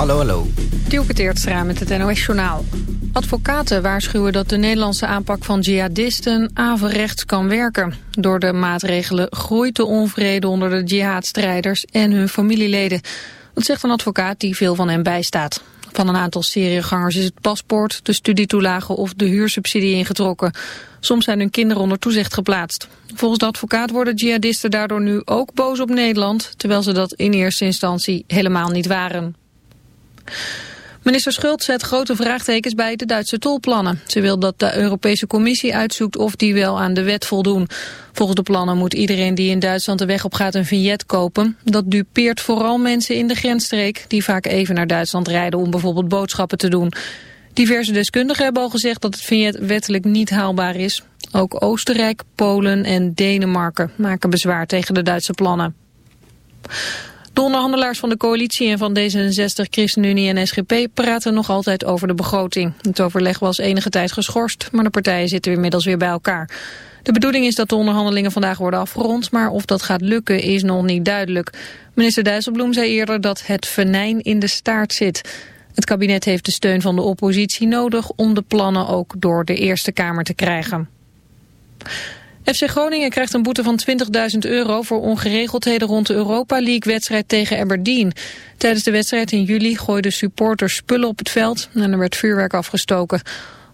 Hallo, hallo. Dielke Teertstra met het NOS-journaal. Advocaten waarschuwen dat de Nederlandse aanpak van jihadisten averechts kan werken. Door de maatregelen groeit de onvrede onder de jihadstrijders en hun familieleden. Dat zegt een advocaat die veel van hen bijstaat. Van een aantal seriegangers is het paspoort, de studietoelagen of de huursubsidie ingetrokken. Soms zijn hun kinderen onder toezicht geplaatst. Volgens de advocaat worden jihadisten daardoor nu ook boos op Nederland... terwijl ze dat in eerste instantie helemaal niet waren. Minister Schult zet grote vraagtekens bij de Duitse tolplannen. Ze wil dat de Europese Commissie uitzoekt of die wel aan de wet voldoen. Volgens de plannen moet iedereen die in Duitsland de weg op gaat een vignet kopen. Dat dupeert vooral mensen in de grensstreek die vaak even naar Duitsland rijden om bijvoorbeeld boodschappen te doen. Diverse deskundigen hebben al gezegd dat het vignet wettelijk niet haalbaar is. Ook Oostenrijk, Polen en Denemarken maken bezwaar tegen de Duitse plannen. De onderhandelaars van de coalitie en van D66, ChristenUnie en SGP praten nog altijd over de begroting. Het overleg was enige tijd geschorst, maar de partijen zitten inmiddels weer bij elkaar. De bedoeling is dat de onderhandelingen vandaag worden afgerond, maar of dat gaat lukken is nog niet duidelijk. Minister Dijsselbloem zei eerder dat het venijn in de staart zit. Het kabinet heeft de steun van de oppositie nodig om de plannen ook door de Eerste Kamer te krijgen. FC Groningen krijgt een boete van 20.000 euro voor ongeregeldheden rond de Europa League-wedstrijd tegen Aberdeen. Tijdens de wedstrijd in juli gooiden supporters spullen op het veld en er werd vuurwerk afgestoken.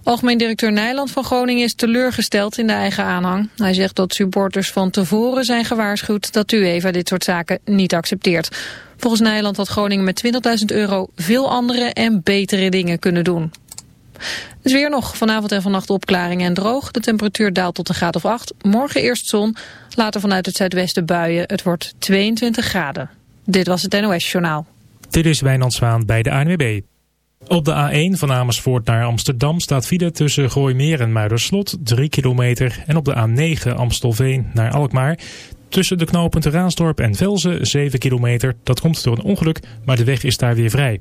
Algemeen directeur Nijland van Groningen is teleurgesteld in de eigen aanhang. Hij zegt dat supporters van tevoren zijn gewaarschuwd dat UEFA dit soort zaken niet accepteert. Volgens Nijland had Groningen met 20.000 euro veel andere en betere dingen kunnen doen. Het weer nog. Vanavond en vannacht opklaringen en droog. De temperatuur daalt tot een graad of 8. Morgen eerst zon. Later vanuit het zuidwesten buien. Het wordt 22 graden. Dit was het NOS Journaal. Dit is Wijnand Zwaan bij de ANWB. Op de A1 van Amersfoort naar Amsterdam staat file tussen Gooimeer en Muiderslot 3 kilometer. En op de A9 Amstelveen naar Alkmaar tussen de knooppunten Raasdorp en Velzen 7 kilometer. Dat komt door een ongeluk, maar de weg is daar weer vrij.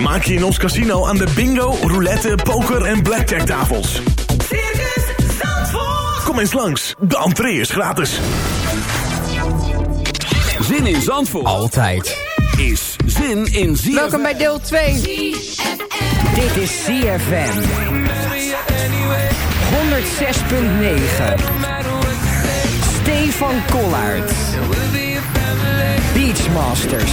Vermaak je in ons casino aan de bingo, roulette, poker en blackjack tafels. Circus Zandvoort. Kom eens langs, de entree is gratis. Zin in Zandvoort. Altijd. Is zin in ZFM. Welkom bij deel 2. Dit is CFM 106.9 Stefan Kollaert Beachmasters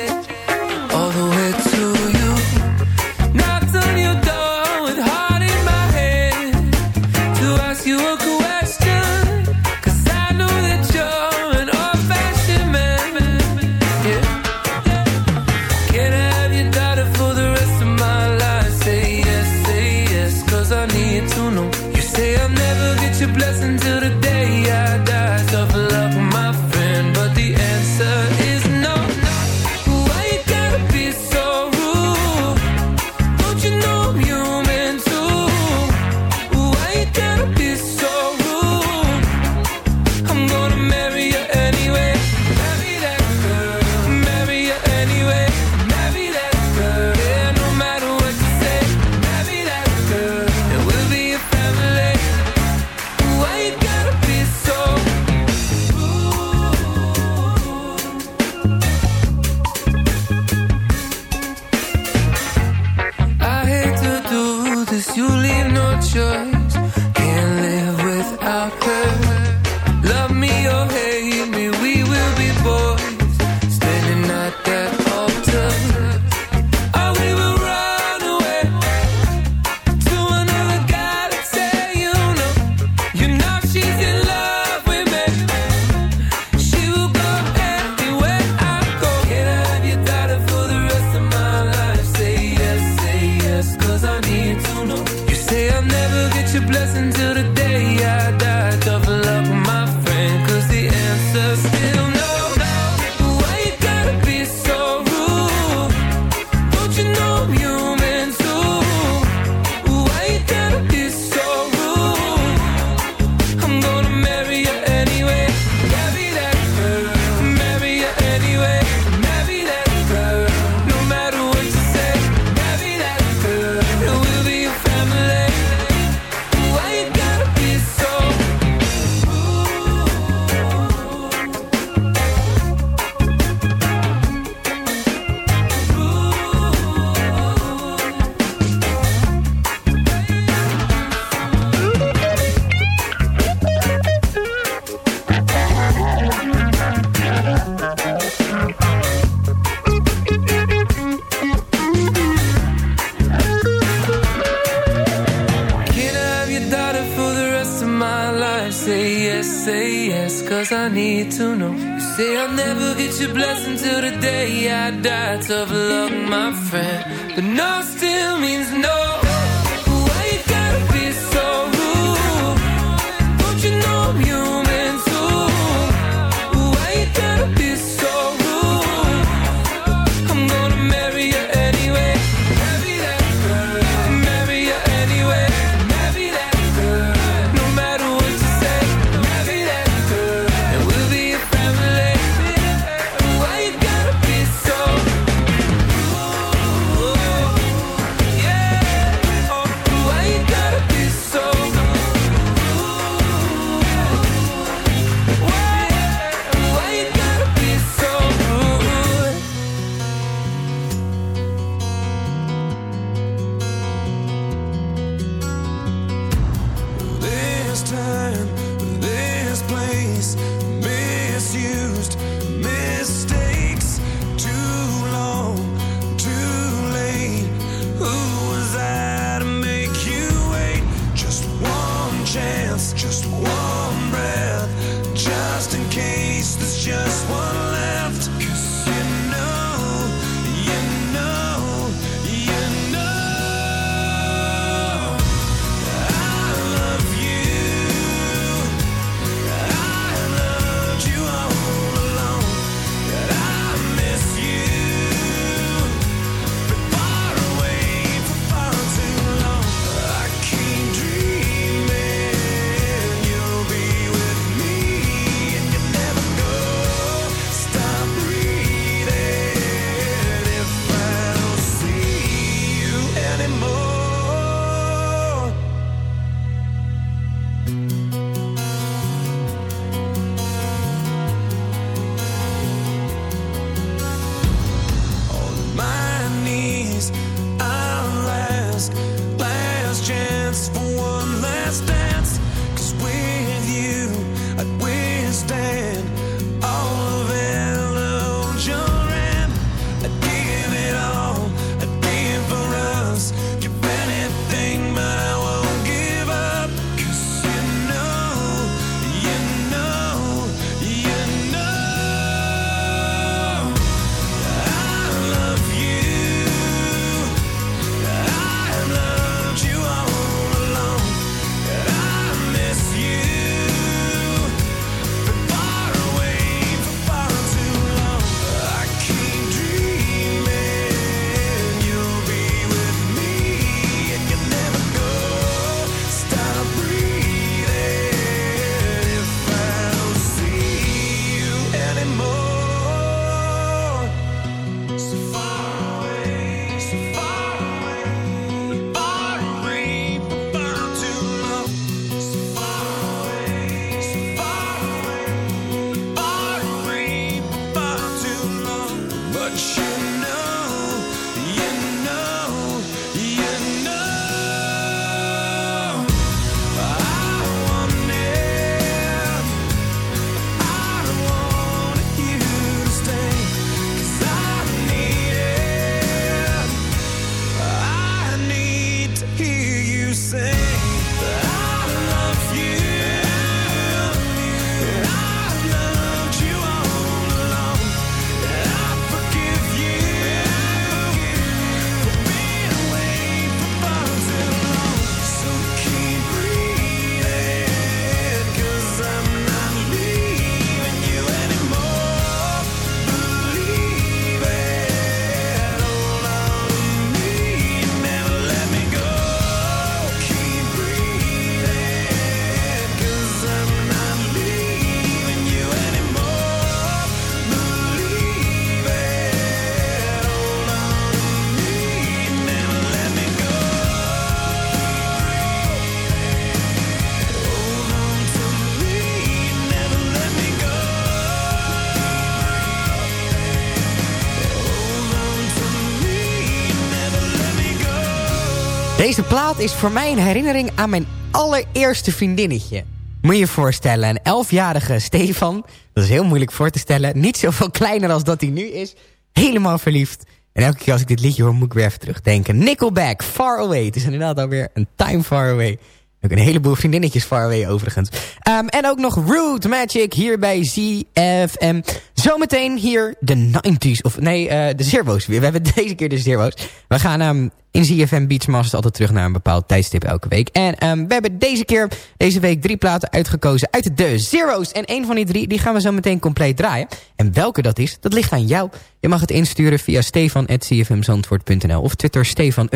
plaat is voor mij een herinnering aan mijn allereerste vriendinnetje. Moet je je voorstellen, een elfjarige Stefan. Dat is heel moeilijk voor te stellen. Niet zoveel kleiner als dat hij nu is. Helemaal verliefd. En elke keer als ik dit liedje hoor, moet ik weer even terugdenken. Nickelback, Far Away. Het is inderdaad alweer een time far away. Ook een heleboel vriendinnetjes far away overigens. Um, en ook nog Rude Magic hier bij ZFM. Zometeen hier de 90s. Of nee, uh, de Zero's. We hebben deze keer de Zero's. We gaan um, in ZFM Beachmasters altijd terug naar een bepaald tijdstip elke week. En um, we hebben deze keer, deze week, drie platen uitgekozen uit de Zero's. En een van die drie, die gaan we zo meteen compleet draaien. En welke dat is, dat ligt aan jou. Je mag het insturen via stefan.cfmzandvoort.nl of Twitter Stefan.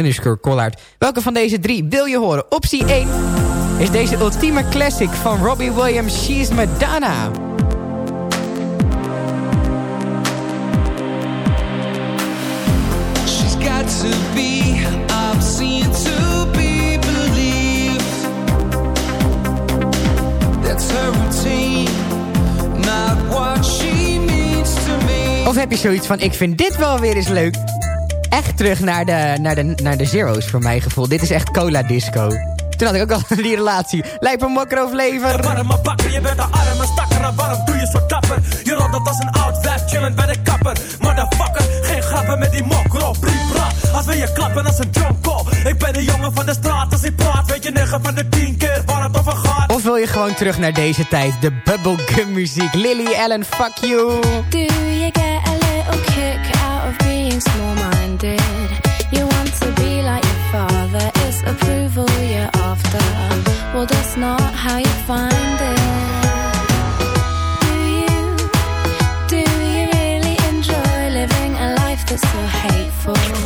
Welke van deze drie wil je horen? Optie 1 is deze ultieme classic van Robbie Williams, She's Madonna. Of heb je zoiets van, ik vind dit wel weer eens leuk. Echt terug naar de, naar de, naar de Zero's voor mijn gevoel. Dit is echt cola disco. Toen had ik ook al die relatie. Lijkt me mokker of lever. Warme bakker, je bent de arme stakker. Waarom doe je zo dapper? Je roddelt als een oud wijf, chillend bij de kapper. Motherfucker, geen grappen met die mokro. Pripra, als we je klappen als een jonko. Ik ben de jongen van de straat, als ik praat. Weet je 9 van de 10 keer waar het over gaat. Of wil je gewoon terug naar deze tijd? De bubblegum muziek. Lily Allen, fuck you. Do you get a little kick out of being small-minded? You want to be like your father, it's approval after. Well, that's not how you find it.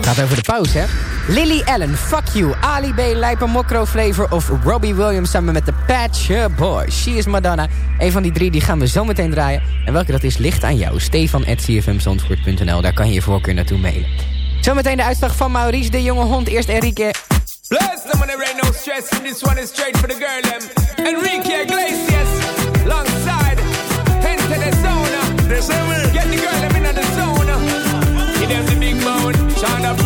Gaat over de pauze, hè? Lily Allen, Fuck You, Ali B, Mokro Flavor of Robbie Williams samen met de Patch Boy. She is Madonna. Een van die drie die gaan we zo meteen draaien. En welke dat is, ligt aan jou. Stefan.cfmzandvoort.nl, daar kan je je voorkeur naartoe mailen. Zometeen de uitslag van Maurice, de jonge hond. Eerst Enrique. Bless them and there ain't no stress. And this one is straight for the girl, them. Enrique Iglesias, alongside. Into the zone. Get the girl, them in the zone. Give them the big moan. Shine up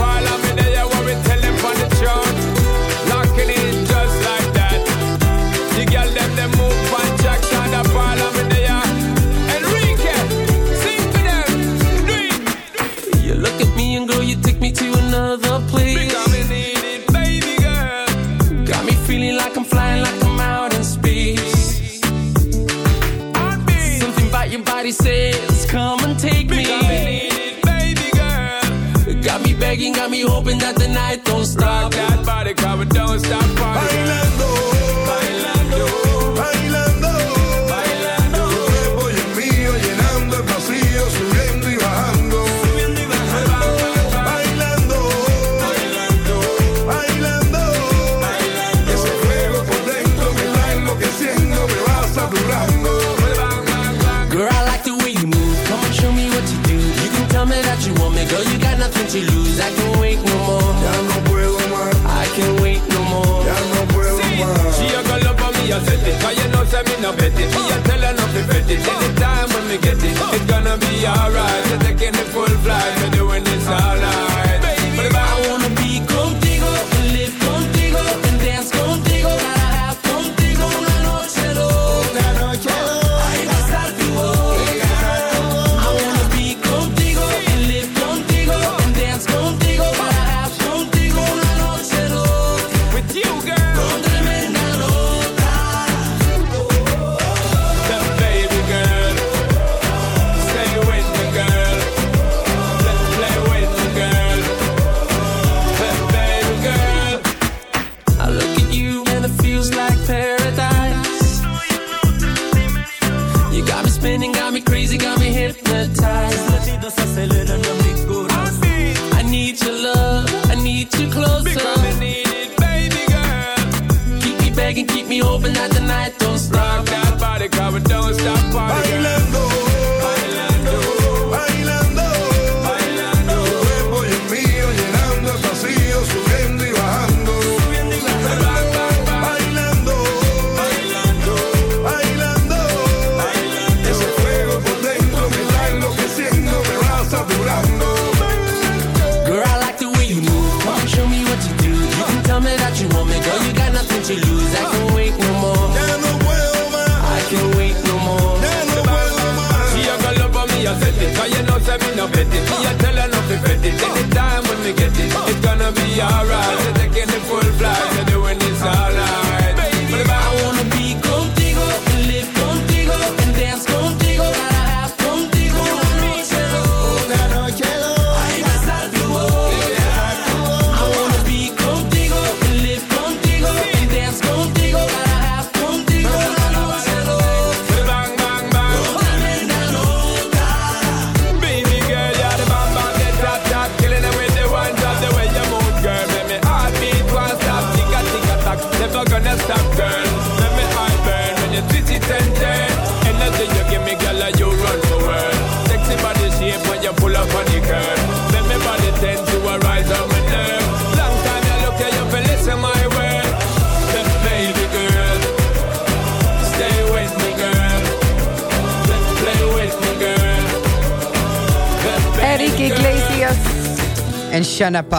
I like the way you move. Come and show me what you do. You can tell me that you want me, girl. You got nothing to lose. I can wait no more. Ya no puedo más, I can wait no more. ya no puedo más. She a go love for me, I set it. Cause you know, say me no bet it. Me a tell her not to bet it. Anytime when me get it, it's gonna be alright. You're taking the full flight,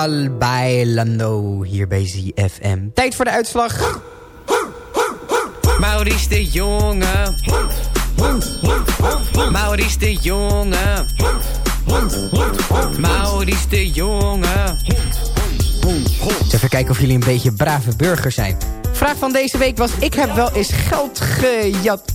Paul Bailando hier bij ZFM. Tijd voor de uitslag. Maurice de Jonge. Maurice de Jonge. Maurice de Jonge. Even kijken of jullie een beetje brave burgers zijn. Vraag van deze week was... Ik heb wel eens geld gejat.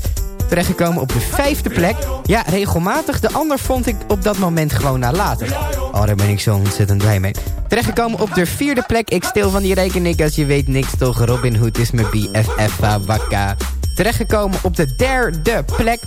Terechtgekomen op de vijfde plek. Ja, regelmatig. De ander vond ik op dat moment gewoon nalatig. Oh, daar ben ik zo ontzettend blij mee. Terechtgekomen op de vierde plek. Ik stil van die rekening als je weet niks toch. Robin Hood is mijn BFF Waka. Terechtgekomen op de derde plek.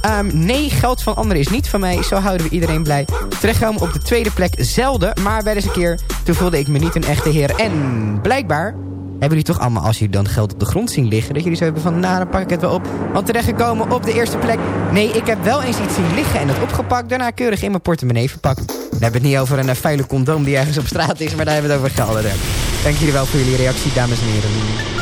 Ehm, nee, geld van anderen is niet van mij. Zo houden we iedereen blij. Terechtgekomen op de tweede plek. Zelden, maar wel eens een keer. Toen voelde ik me niet een echte heer. En blijkbaar hebben jullie toch allemaal, als jullie dan geld op de grond zien liggen... dat jullie zo hebben van, nou, dan pak ik het wel op. Want terechtgekomen op de eerste plek... nee, ik heb wel eens iets zien liggen en dat opgepakt... daarna keurig in mijn portemonnee verpakt. Dan hebben het niet over een uh, vuile condoom die ergens op straat is... maar daar hebben we het over gelderen. Dank jullie wel voor jullie reactie, dames en heren.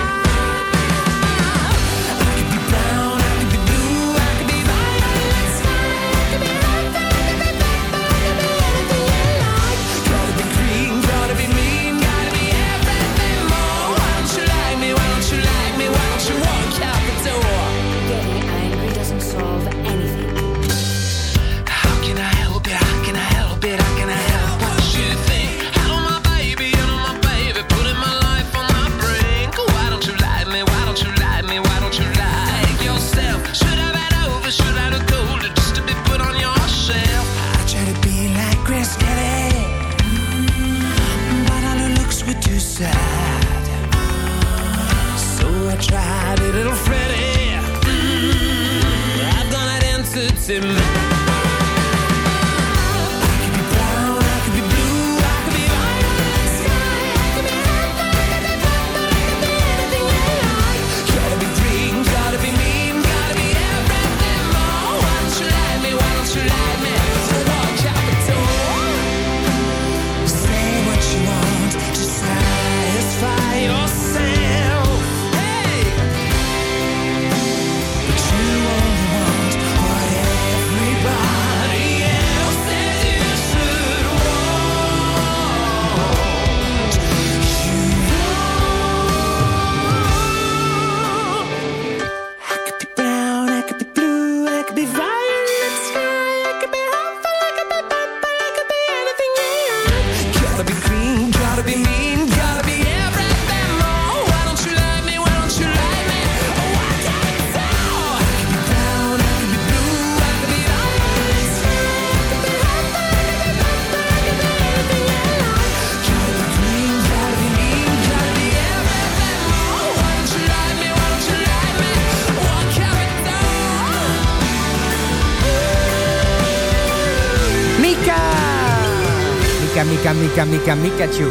Mika, Mika, Mika, Mikachu.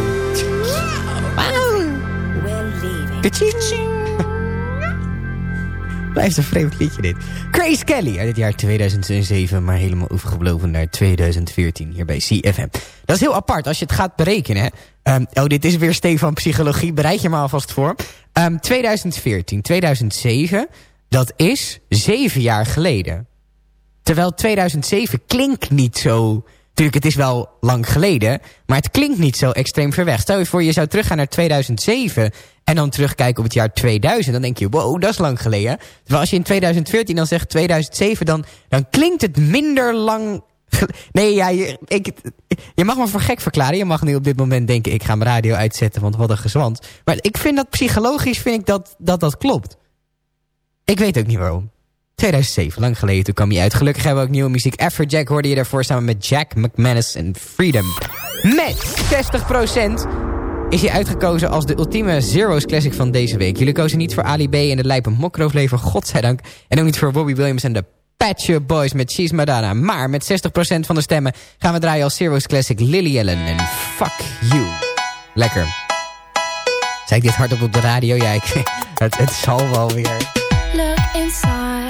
Blijft een vreemd liedje dit. Grace Kelly uit het jaar 2007, maar helemaal overgebleven naar 2014 hier bij CFM. Dat is heel apart als je het gaat berekenen. Ehm, oh, dit is weer Stefan Psychologie, bereid je maar alvast voor. Ehm, 2014, 2007, dat is zeven jaar geleden. Terwijl 2007 klinkt niet zo... Tuurlijk, het is wel lang geleden, maar het klinkt niet zo extreem ver weg. Stel je voor, je zou teruggaan naar 2007 en dan terugkijken op het jaar 2000. Dan denk je, wow, dat is lang geleden. Terwijl als je in 2014 dan zegt 2007, dan, dan klinkt het minder lang... Nee, ja, je, ik, je mag me voor gek verklaren. Je mag nu op dit moment denken, ik ga mijn radio uitzetten, want wat een gezwant. Maar ik vind dat psychologisch, vind ik dat dat, dat klopt. Ik weet ook niet waarom. 2007, lang geleden, toen kwam hij uit. Gelukkig hebben we ook nieuwe muziek. Afrojack hoorde je daarvoor samen met Jack McManus en Freedom. Met 60% is hij uitgekozen als de ultieme Zero's Classic van deze week. Jullie kozen niet voor Ali B en de Lijpe Mokrooflever, godzijdank. En ook niet voor Bobby Williams en de Patch Up Boys met She's Madonna. Maar met 60% van de stemmen gaan we draaien als Zero's Classic Lily Allen en Fuck You. Lekker. Zei ik dit hardop op de radio? Ja, ik, het, het zal wel weer. Look inside,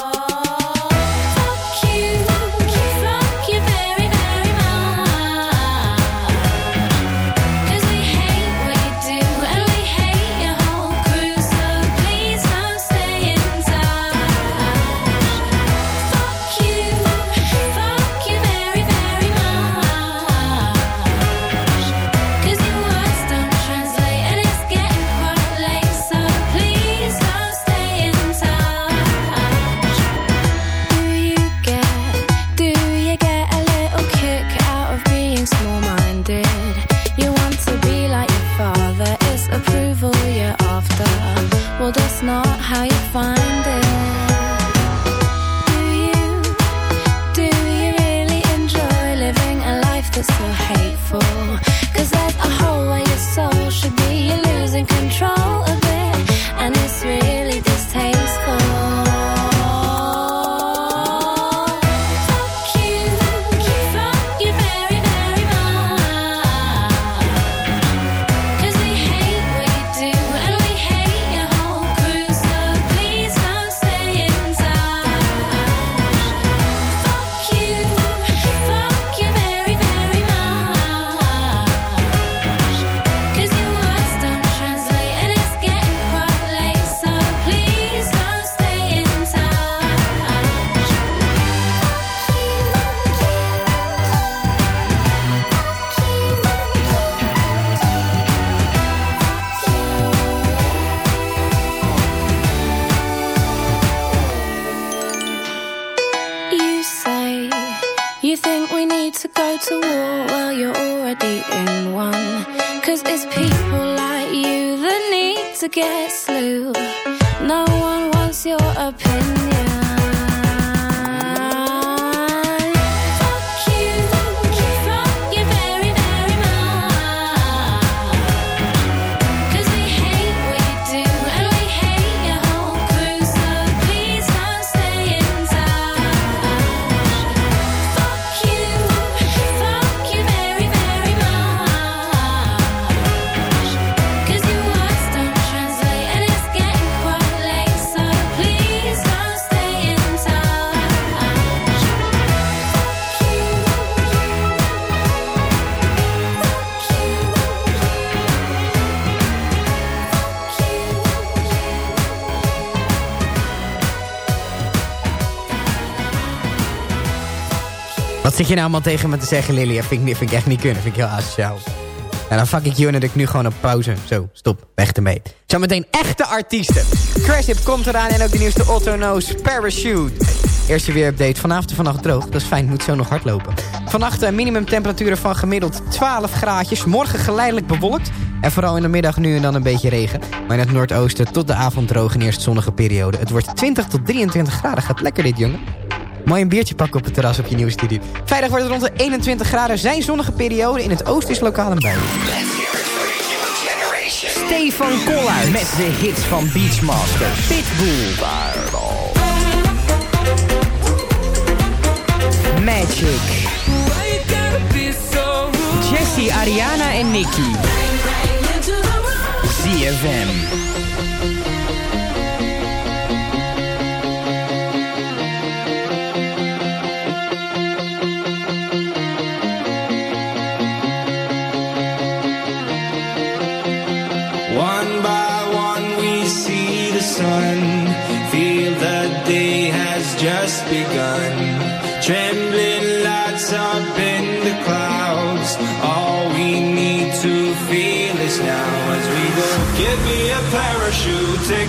Wat zit je nou allemaal tegen me te zeggen, Lily? Vind ik, vind ik echt niet kunnen. vind ik heel asociaal. En dan fuck ik you en dan ik nu gewoon op pauze. Zo, stop. Weg ermee. Zometeen echte artiesten. Craship komt eraan en ook de nieuwste Otto Knows Parachute. Eerste weerupdate. Vanavond en vannacht droog. Dat is fijn, moet zo nog hardlopen. Vannacht eh, minimumtemperaturen van gemiddeld 12 graadjes. Morgen geleidelijk bewolkt. En vooral in de middag nu en dan een beetje regen. Maar in het noordoosten tot de avond droog en eerst zonnige periode. Het wordt 20 tot 23 graden. Gaat lekker dit, jongen. Mooi een biertje pakken op het terras op je nieuwe studio. Vrijdag wordt het rond de 21 graden. Zijn zonnige periode. In het oosten is lokaal een bui. Stefan Koller met de hits van Beachmaster. Pitbull. Magic. Jessie, Ariana en Nicky. ZFM.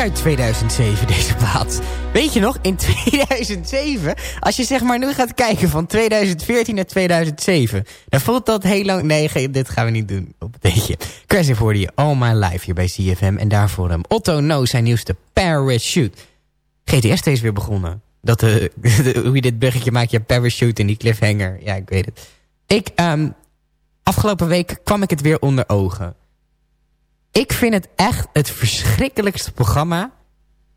uit 2007, deze plaats. Weet je nog, in 2007, als je zeg maar nu gaat kijken van 2014 naar 2007... dan voelt dat heel lang... Nee, dit gaan we niet doen op het beetje. Crash hoorde je All My Life hier bij CFM. En daarvoor hem Otto No, zijn nieuwste Parachute. GTS is weer begonnen. Dat, eh, de hoe je dit buggetje maakt, je Parachute en die cliffhanger. Ja, ik weet het. Ik, ehm, afgelopen week kwam ik het weer onder ogen... Ik vind het echt het verschrikkelijkste programma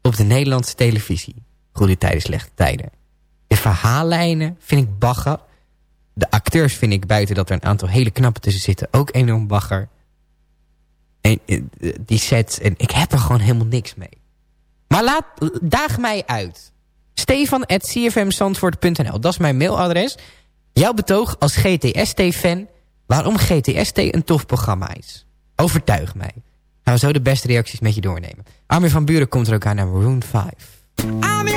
op de Nederlandse televisie. Goede tijden, slechte tijden. De verhaallijnen vind ik bagger. De acteurs vind ik buiten dat er een aantal hele knappe tussen zitten ook enorm bagger. En eh, die sets. En ik heb er gewoon helemaal niks mee. Maar laat, daag mij uit. Stefan Dat is mijn mailadres. Jouw betoog als GTST-fan waarom GTST een tof programma is. Overtuig mij. Gaan we zo de beste reacties met je doornemen. Armin van Buren komt er ook aan naar Rune 5.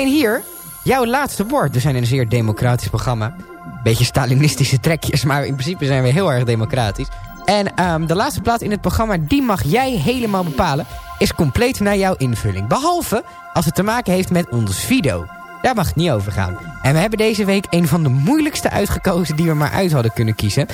Zometeen hier, jouw laatste woord. We zijn een zeer democratisch programma. Beetje Stalinistische trekjes, maar in principe zijn we heel erg democratisch. En ehm, de laatste plaats in het programma, die mag jij helemaal bepalen... is compleet naar jouw invulling. Behalve als het te maken heeft met ons video. Daar mag het niet over gaan. En we hebben deze week een van de moeilijkste uitgekozen... die we maar uit hadden kunnen kiezen.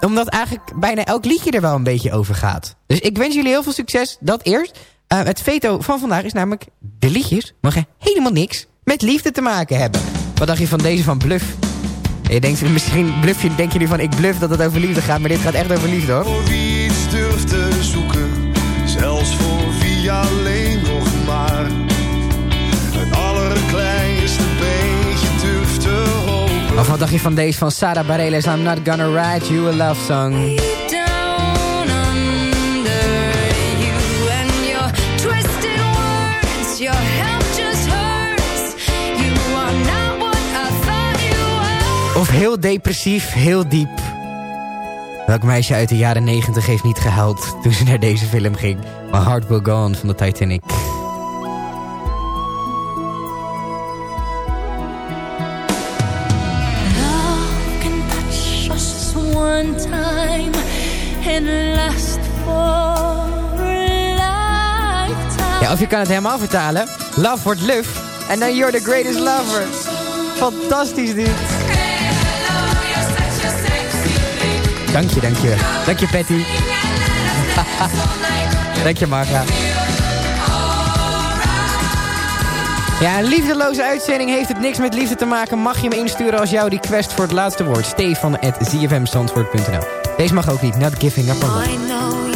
Omdat eigenlijk bijna elk liedje er wel een beetje over gaat. Dus ik wens jullie heel veel succes. Dat eerst. Uh, het veto van vandaag is namelijk... de liedjes mogen helemaal niks met liefde te maken hebben. Wat dacht je van deze van Bluff? Je denkt misschien bluff je, denk je nu van ik bluff dat het over liefde gaat, maar dit gaat echt over liefde hoor. Voor wie iets durft te zoeken, zelfs voor wie alleen nog maar het allerkleinste beetje durft te hopen. Of wat dacht je van deze van Sarah Bareilles, I'm not gonna write you a love song. Of heel depressief, heel diep. Welk meisje uit de jaren 90 heeft niet gehuild toen ze naar deze film ging? My Heart Will Go On van de Titanic. Love can touch us one time and last for a lifetime. Ja, of je kan het helemaal vertalen. Love wordt luf. En dan you're the greatest lover. Fantastisch dit. Dank je, dank je. Dank je, Patty. dank je, Marga. Ja, een liefdeloze uitzending heeft het niks met liefde te maken. Mag je hem insturen als jouw request voor het laatste woord. Stefan at Deze mag ook niet. Not giving up on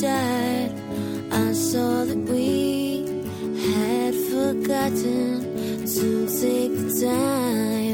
died. I saw that we had forgotten to take the time.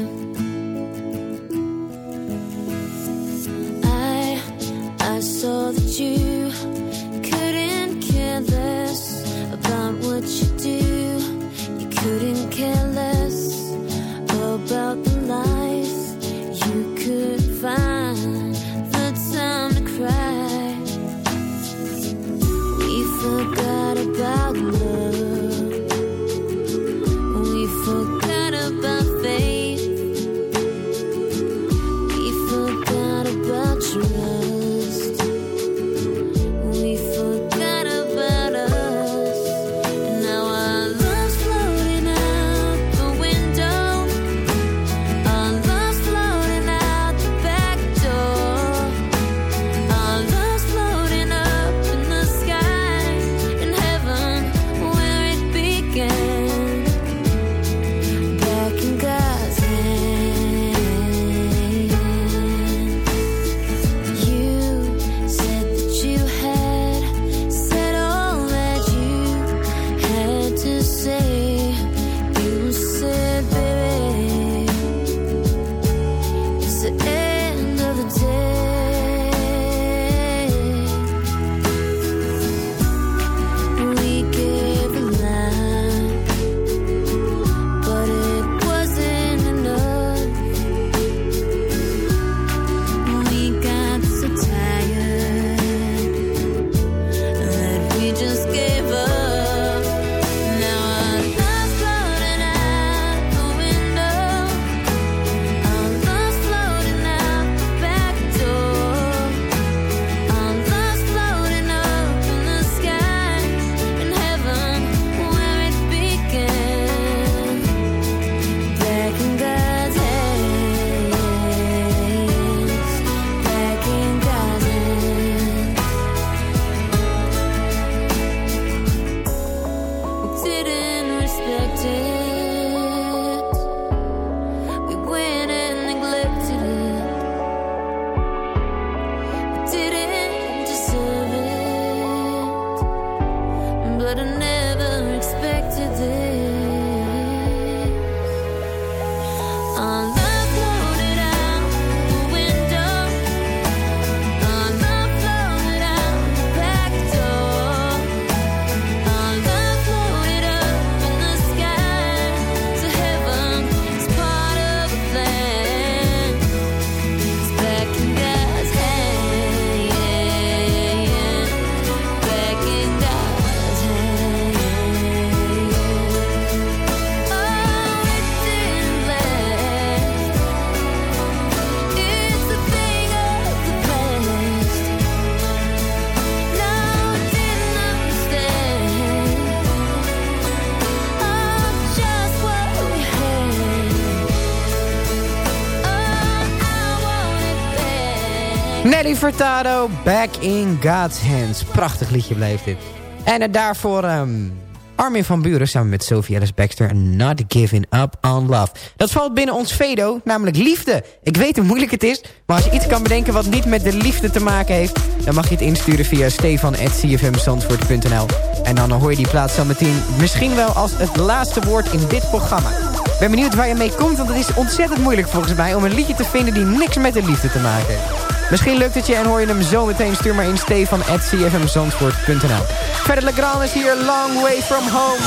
It back. In God's Hands. Prachtig liedje bleef dit. En daarvoor ehm, Armin van Buren samen met Sophie Ellis Baxter... Not Giving Up on Love. Dat valt binnen ons vedo, namelijk liefde. Ik weet hoe moeilijk het is, maar als je iets kan bedenken... wat niet met de liefde te maken heeft... dan mag je het insturen via stefan.cfmzandvoort.nl. En dan hoor je die plaats zo meteen misschien wel als het laatste woord in dit programma. Ben benieuwd waar je mee komt, want het is ontzettend moeilijk volgens mij... om een liedje te vinden die niks met de liefde te maken heeft. Misschien lukt het je en hoor je hem zo meteen. Stuur maar in stefan.cfmzandvoort.nl Verder Legrand is hier, Long Way From Home.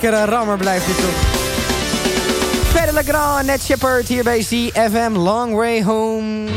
Lekkere rammer blijft dit toch. Verder Legrand en Ned Shepard hier bij ZFM Long Way Home.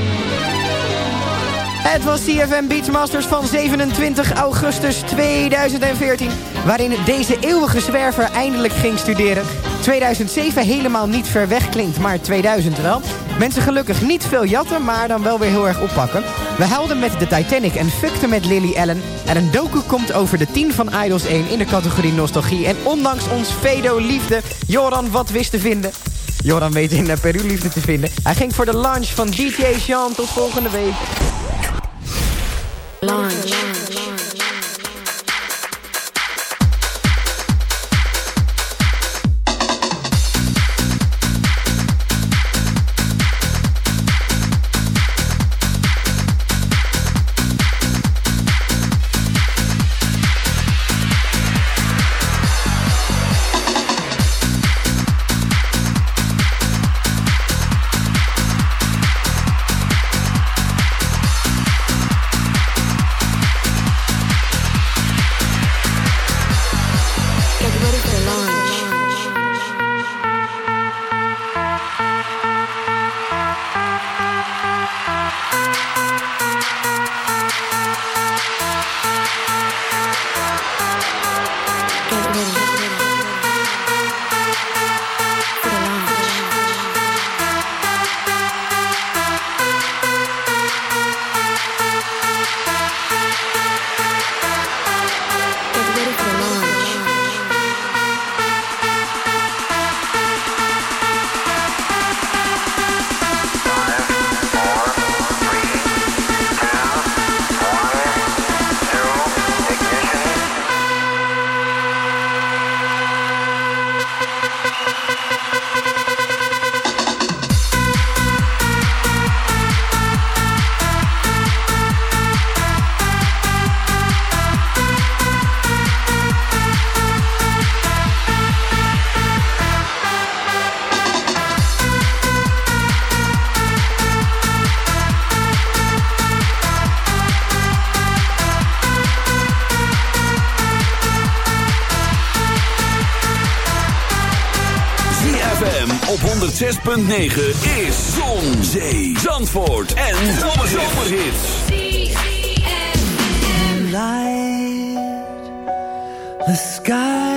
Het was CFM Beachmasters van 27 augustus 2014... waarin deze eeuwige zwerver eindelijk ging studeren. 2007 helemaal niet ver weg klinkt, maar 2000 wel. Mensen gelukkig niet veel jatten, maar dan wel weer heel erg oppakken. We helden met de Titanic en fuckten met Lily Allen. En een docu komt over de 10 van Idols 1 in de categorie nostalgie. En ondanks ons Vedo-liefde, Joran wat wist te vinden... Joran weet in eh, Peru liefde te vinden. Hij ging voor de lunch van DJ Jean. Tot volgende week. 106.9 is Zon, Zee, Zandvoort en Zomerhits. the skies